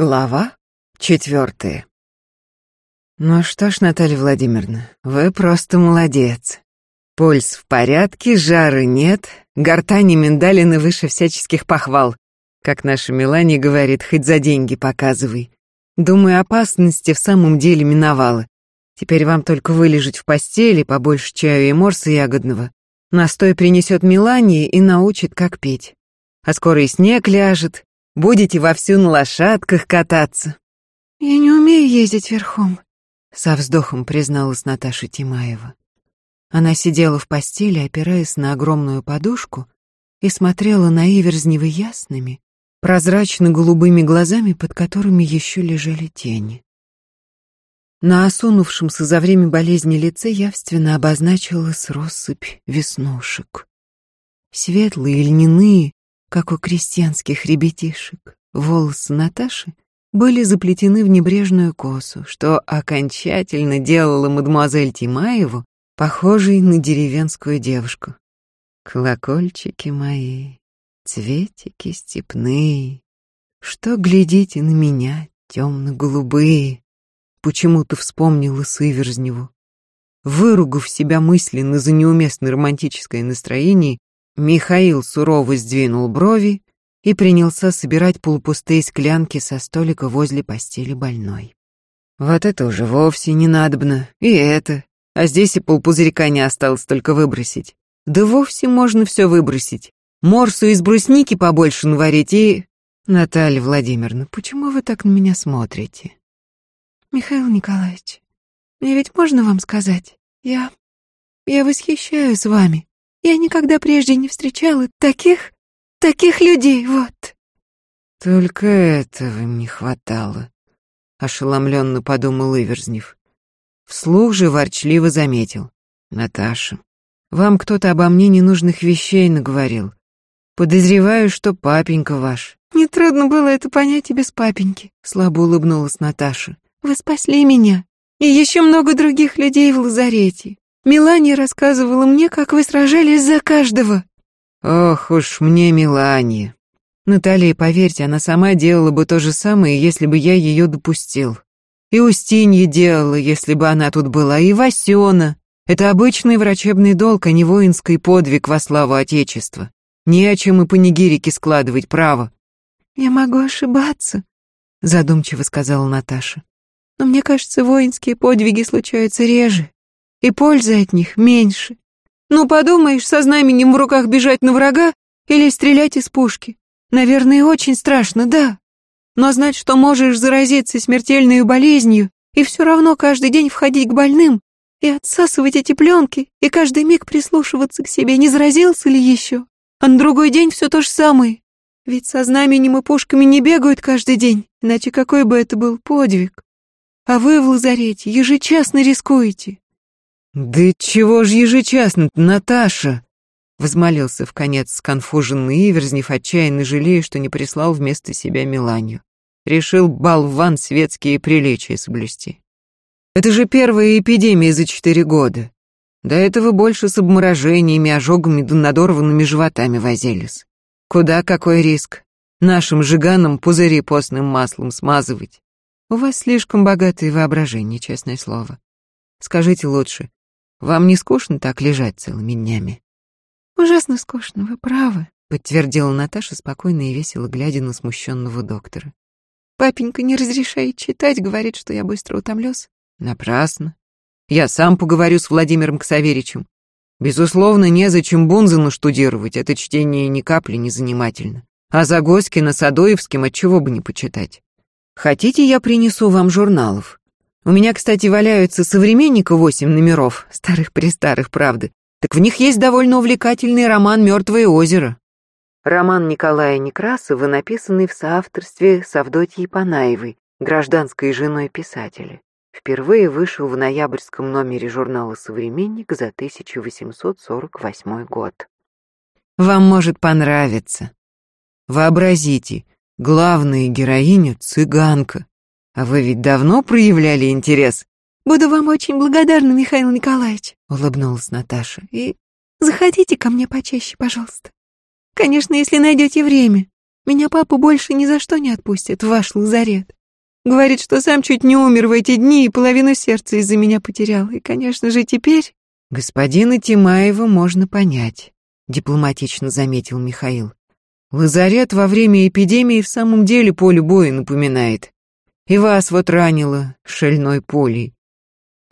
Глава четвертая. Ну что ж, Наталья Владимировна, вы просто молодец. Пульс в порядке, жары нет, гортани миндалины выше всяческих похвал. Как наша Мелания говорит, хоть за деньги показывай. Думаю, опасности в самом деле миновала. Теперь вам только вылежать в постели, побольше чаю и морса ягодного. Настой принесет Мелания и научит, как петь. А скоро и снег ляжет, Будете вовсю на лошадках кататься. Я не умею ездить верхом, со вздохом призналась Наташа Тимаева. Она сидела в постели, опираясь на огромную подушку, и смотрела на Иверзнева ясными, прозрачно-голубыми глазами, под которыми еще лежали тени. На осунувшемся за время болезни лице явственно обозначилась россыпь веснушек. Светлые, льняные, как у крестьянских ребятишек. Волосы Наташи были заплетены в небрежную косу, что окончательно делало мадемуазель Тимаеву похожей на деревенскую девушку. Колокольчики мои, цветики степные, что глядите на меня, темно-голубые, почему-то вспомнила Сыверзневу. Выругав себя мысленно за неуместное романтическое настроение, Михаил сурово сдвинул брови и принялся собирать полупустые склянки со столика возле постели больной. Вот это уже вовсе не надобно, и это, а здесь и полпузырька не осталось только выбросить. Да вовсе можно все выбросить. Морсу из брусники побольше наварить и... Наталья Владимировна, почему вы так на меня смотрите? Михаил Николаевич, мне ведь можно вам сказать? Я... я восхищаюсь вами. Я никогда прежде не встречала таких, таких людей, вот. Только этого не хватало, ошеломленно подумал Иверзнев. Вслух же ворчливо заметил. Наташа, вам кто-то обо мне ненужных вещей наговорил. Подозреваю, что папенька ваш. Нетрудно было это понять и без папеньки, слабо улыбнулась Наташа. Вы спасли меня и еще много других людей в лазарете. Мелания рассказывала мне, как вы сражались за каждого. Ох уж мне Мелания. Наталья, поверьте, она сама делала бы то же самое, если бы я ее допустил. И Устинья делала, если бы она тут была, и Васена. Это обычный врачебный долг, а не воинский подвиг во славу Отечества. Не о чем и панигирики складывать, право. Я могу ошибаться, задумчиво сказала Наташа. Но мне кажется, воинские подвиги случаются реже и пользы от них меньше. Ну, подумаешь, со знаменем в руках бежать на врага или стрелять из пушки. Наверное, очень страшно, да. Но знать, что можешь заразиться смертельной болезнью и все равно каждый день входить к больным и отсасывать эти пленки, и каждый миг прислушиваться к себе, не заразился ли еще. А на другой день все то же самое. Ведь со знаменем и пушками не бегают каждый день, иначе какой бы это был подвиг. А вы в лазарете ежечасно рискуете. «Да чего ж ежечасно Наташа?» Возмолился в конец сконфуженный Иверзнев, отчаянно жалея, что не прислал вместо себя Миланию. Решил болван светские приличия соблюсти. Это же первая эпидемия за четыре года. До этого больше с обморожениями, ожогами да надорванными животами возились. Куда какой риск? Нашим жиганам пузыри постным маслом смазывать. У вас слишком богатое воображение, честное слово. Скажите лучше, вам не скучно так лежать целыми днями? Ужасно скучно, вы правы, подтвердила Наташа спокойно и весело глядя на смущенного доктора. Папенька не разрешает читать, говорит, что я быстро утомлюсь. Напрасно. Я сам поговорю с Владимиром Ксаверичем. Безусловно, незачем Бунзену штудировать, это чтение ни капли не занимательно. А Загоскина с Адоевским отчего бы не почитать. Хотите, я принесу вам журналов? У меня, кстати, валяются современника восемь номеров, старых-престарых, правда. Так в них есть довольно увлекательный роман «Мертвое озеро». Роман Николая Некрасова, написанный в соавторстве с Авдотьей Панаевой, гражданской женой писателя. Впервые вышел в ноябрьском номере журнала «Современник» за 1848 год. Вам может понравиться. Вообразите, главная героиня — цыганка. А вы ведь давно проявляли интерес? Буду вам очень благодарна, Михаил Николаевич, улыбнулась Наташа. И заходите ко мне почаще, пожалуйста. Конечно, если найдете время. Меня папа больше ни за что не отпустит в ваш лазарет. Говорит, что сам чуть не умер в эти дни и половину сердца из-за меня потерял. И, конечно же, теперь... Господина Тимаева можно понять, дипломатично заметил Михаил. Лазарет во время эпидемии в самом деле поле боя напоминает. И вас вот ранило шальной полей.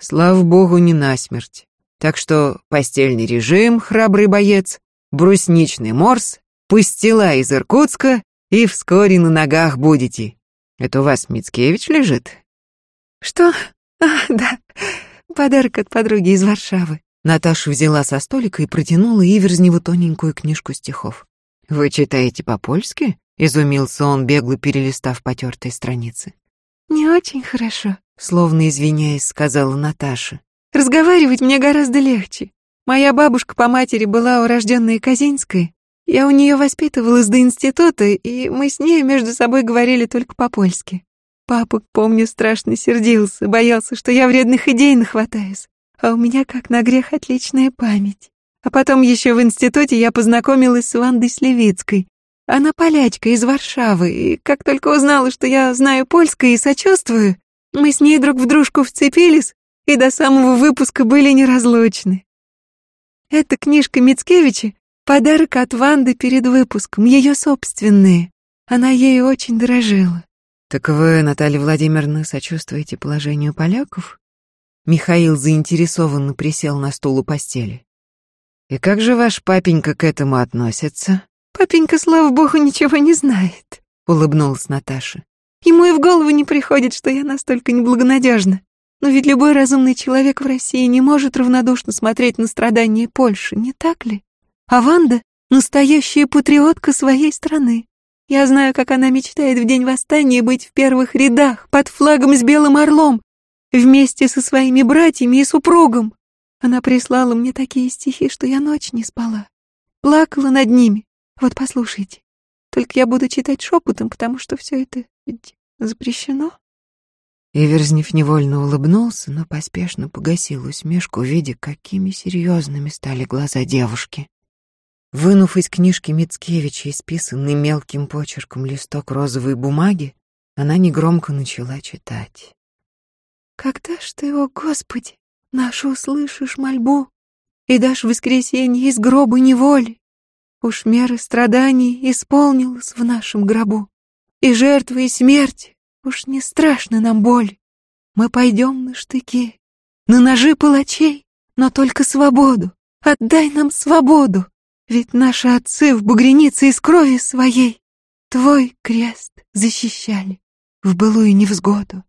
Слава богу, не насмерть. Так что постельный режим, храбрый боец, брусничный морс, пустила из Иркутска, и вскоре на ногах будете. Это у вас Мицкевич лежит? Что? А, да, подарок от подруги из Варшавы. Наташа взяла со столика и протянула Иверзневу тоненькую книжку стихов. «Вы читаете по-польски?» — изумился он, бегло перелистав потертые страницы. «Не очень хорошо», — словно извиняясь, сказала Наташа. «Разговаривать мне гораздо легче. Моя бабушка по матери была урожденная Казинская. Я у нее воспитывалась до института, и мы с ней между собой говорили только по-польски. Папа, помню, страшно сердился, боялся, что я вредных идей нахватаюсь. А у меня, как на грех, отличная память. А потом еще в институте я познакомилась с Вандой Сливицкой. Она полячка из Варшавы, и как только узнала, что я знаю польское и сочувствую, мы с ней друг в дружку вцепились и до самого выпуска были неразлучны. Эта книжка Мицкевича — подарок от Ванды перед выпуском, ее собственные. Она ею очень дорожила. «Так вы, Наталья Владимировна, сочувствуете положению поляков?» Михаил заинтересованно присел на стул у постели. «И как же ваш папенька к этому относится?» «Папенька, слава богу, ничего не знает», — улыбнулась Наташа. «Ему и в голову не приходит, что я настолько неблагонадежна. Но ведь любой разумный человек в России не может равнодушно смотреть на страдания Польши, не так ли? А Ванда — настоящая патриотка своей страны. Я знаю, как она мечтает в день восстания быть в первых рядах, под флагом с белым орлом, вместе со своими братьями и супругом. Она прислала мне такие стихи, что я ночь не спала. Плакала над ними, вот послушайте. Только я буду читать шепотом, потому что все это ведь запрещено. Иверзнев невольно улыбнулся, но поспешно погасил усмешку, видя, какими серьезными стали глаза девушки. Вынув из книжки Мицкевича исписанный мелким почерком листок розовой бумаги, она негромко начала читать. «Когда ж ты, о Господи, нашу услышишь мольбу и дашь воскресенье из гроба неволи? Уж меры страданий исполнилась в нашем гробу, и жертвы, и смерть, уж не страшно нам боль. Мы пойдем на штыки, на ножи палачей, но только свободу, отдай нам свободу, ведь наши отцы в бугренице из крови своей твой крест защищали в былую невзгоду.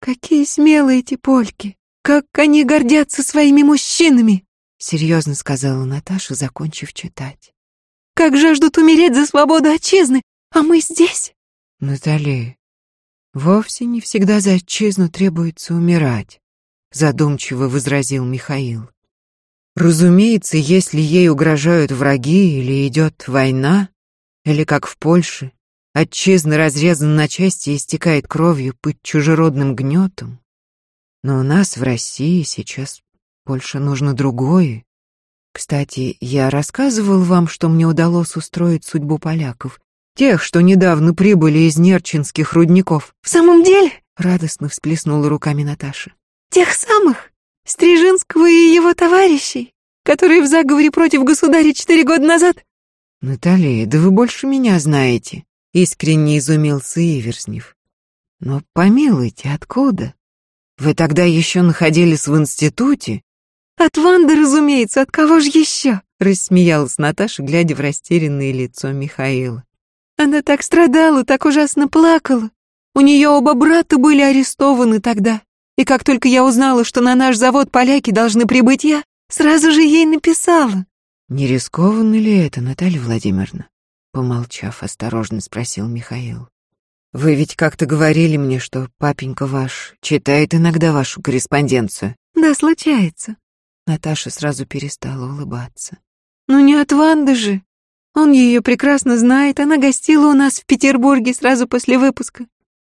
Какие смелые эти польки, как они гордятся своими мужчинами, серьезно сказала Наташа, закончив читать. Как жаждут умереть за свободу отчизны, а мы здесь. Натали, вовсе не всегда за отчизну требуется умирать, задумчиво возразил Михаил. Разумеется, если ей угрожают враги или идет война, или как в Польше, отчизна разрезана на части и истекает кровью под чужеродным гнетом. Но у нас в России сейчас больше нужно другое. Кстати, я рассказывал вам, что мне удалось устроить судьбу поляков, тех, что недавно прибыли из Нерчинских рудников. В самом деле? Радостно всплеснула руками Наташа. Тех самых? Стрижинского и его товарищей, которые в заговоре против государя четыре года назад? Наталья, да вы больше меня знаете, искренне изумился Иверснев. Но помилуйте, откуда? Вы тогда еще находились в институте? «От Ванды, разумеется, от кого же еще?» — рассмеялась Наташа, глядя в растерянное лицо Михаила. «Она так страдала, так ужасно плакала. У нее оба брата были арестованы тогда. И как только я узнала, что на наш завод поляки должны прибыть я, сразу же ей написала». «Не рискованно ли это, Наталья Владимировна?» Помолчав, осторожно спросил Михаил. «Вы ведь как-то говорили мне, что папенька ваш читает иногда вашу корреспонденцию». «Да, случается. Наташа сразу перестала улыбаться. «Ну не от Ванды же. Он ее прекрасно знает, она гостила у нас в Петербурге сразу после выпуска.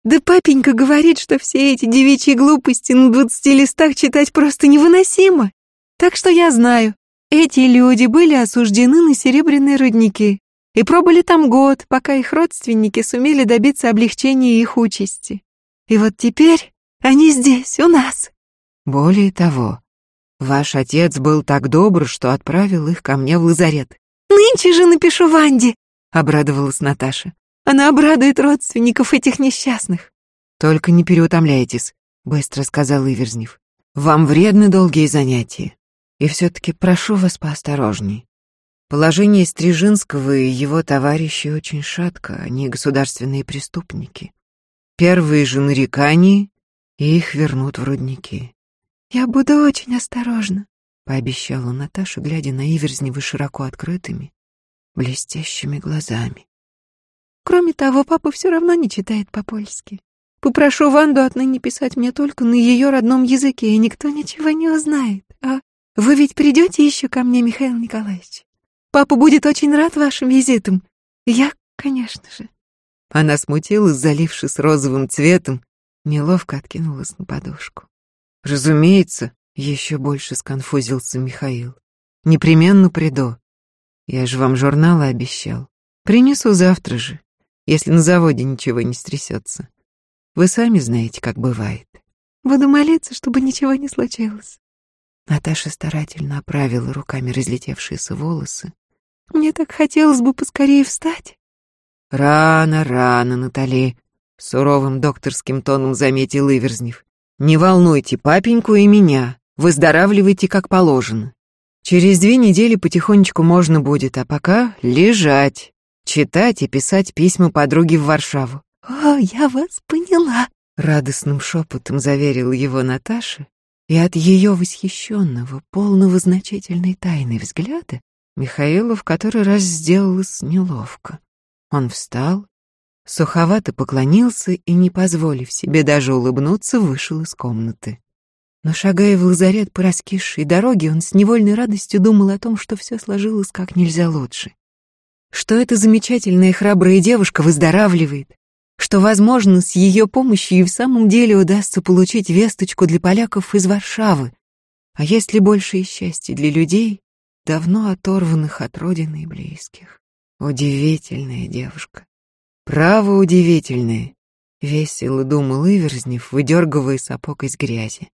Да папенька говорит, что все эти девичьи глупости на двадцати листах читать просто невыносимо. Так что я знаю, эти люди были осуждены на серебряные рудники. и пробыли там год, пока их родственники сумели добиться облегчения их участи. И вот теперь они здесь, у нас. Более того, ваш отец был так добр, что отправил их ко мне в лазарет. Нынче же напишу Ванде, обрадовалась Наташа. Она обрадует родственников этих несчастных. Только не переутомляйтесь, быстро сказал Иверзнев. Вам вредны долгие занятия. И все-таки прошу вас поосторожней. Положение Стрижинского и его товарищей очень шатко, они государственные преступники. Первые же нарекания, и их вернут в рудники. «Я буду очень осторожна», — пообещала Наташа, глядя на Иверзнева широко открытыми, блестящими глазами. «Кроме того, папа все равно не читает по-польски. Попрошу Ванду отныне писать мне только на ее родном языке, и никто ничего не узнает. А вы ведь придете еще ко мне, Михаил Николаевич? Папа будет очень рад вашим визитам. Я, конечно же. Она смутилась, залившись розовым цветом, неловко откинулась на подушку. Разумеется, еще больше сконфузился Михаил. Непременно приду. Я же вам журналы обещал. Принесу завтра же, если на заводе ничего не стрясется. Вы сами знаете, как бывает. Буду молиться, чтобы ничего не случилось. Наташа старательно оправила руками разлетевшиеся волосы, мне так хотелось бы поскорее встать. Рано, рано, Натали, суровым докторским тоном заметил Иверзнев. Не волнуйте папеньку и меня. Выздоравливайте как положено. Через две недели потихонечку можно будет, а пока лежать, читать и писать письма подруге в Варшаву. «О, я вас поняла», — радостным шепотом заверила его Наташа, и от ее восхищенного, полного значительной тайны взгляда Михаилу в который раз сделалось неловко. Он встал, суховато поклонился и, не позволив себе даже улыбнуться, вышел из комнаты. Но, шагая в лазарет по раскисшей дороге, он с невольной радостью думал о том, что все сложилось как нельзя лучше. Что эта замечательная храбрая девушка выздоравливает, что, возможно, с ее помощью и в самом деле удастся получить весточку для поляков из Варшавы. А есть ли большее счастье для людей, давно оторванных от родины и близких. Удивительная девушка. Право удивительная. Весело думал Иверзнев, выдергивая сапог из грязи.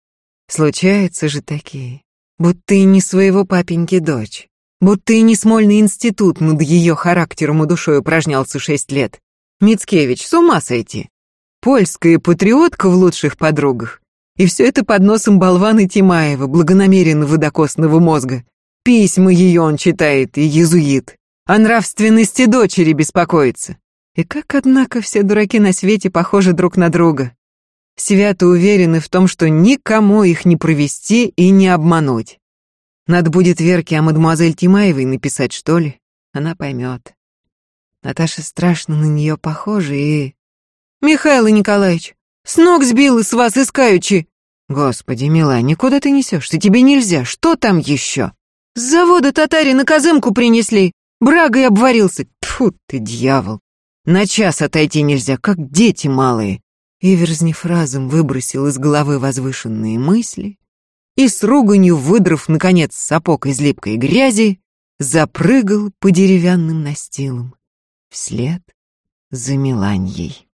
Случаются же такие. Будто и не своего папеньки дочь. Будто и не Смольный институт над ее характером и душой упражнялся шесть лет. Мицкевич, с ума сойти. Польская патриотка в лучших подругах. И все это под носом болвана Тимаева, благонамеренно водокосного мозга, Письма ее он читает и езуит. О нравственности дочери беспокоится. И как, однако, все дураки на свете похожи друг на друга. Свято уверены в том, что никому их не провести и не обмануть. Надо будет Верке о мадемуазель Тимаевой написать, что ли? Она поймет. Наташа страшно на нее похожа и... «Михаил Николаевич, с ног сбил с вас искаючи!» «Господи, милая, никуда ты несешься, тебе нельзя, что там еще?» С завода татари на казымку принесли. Брагой обварился. Тьфу ты, дьявол. На час отойти нельзя, как дети малые. Иверзнев разом выбросил из головы возвышенные мысли и с руганью, выдрав, наконец, сапог из липкой грязи, запрыгал по деревянным настилам вслед за Миланьей.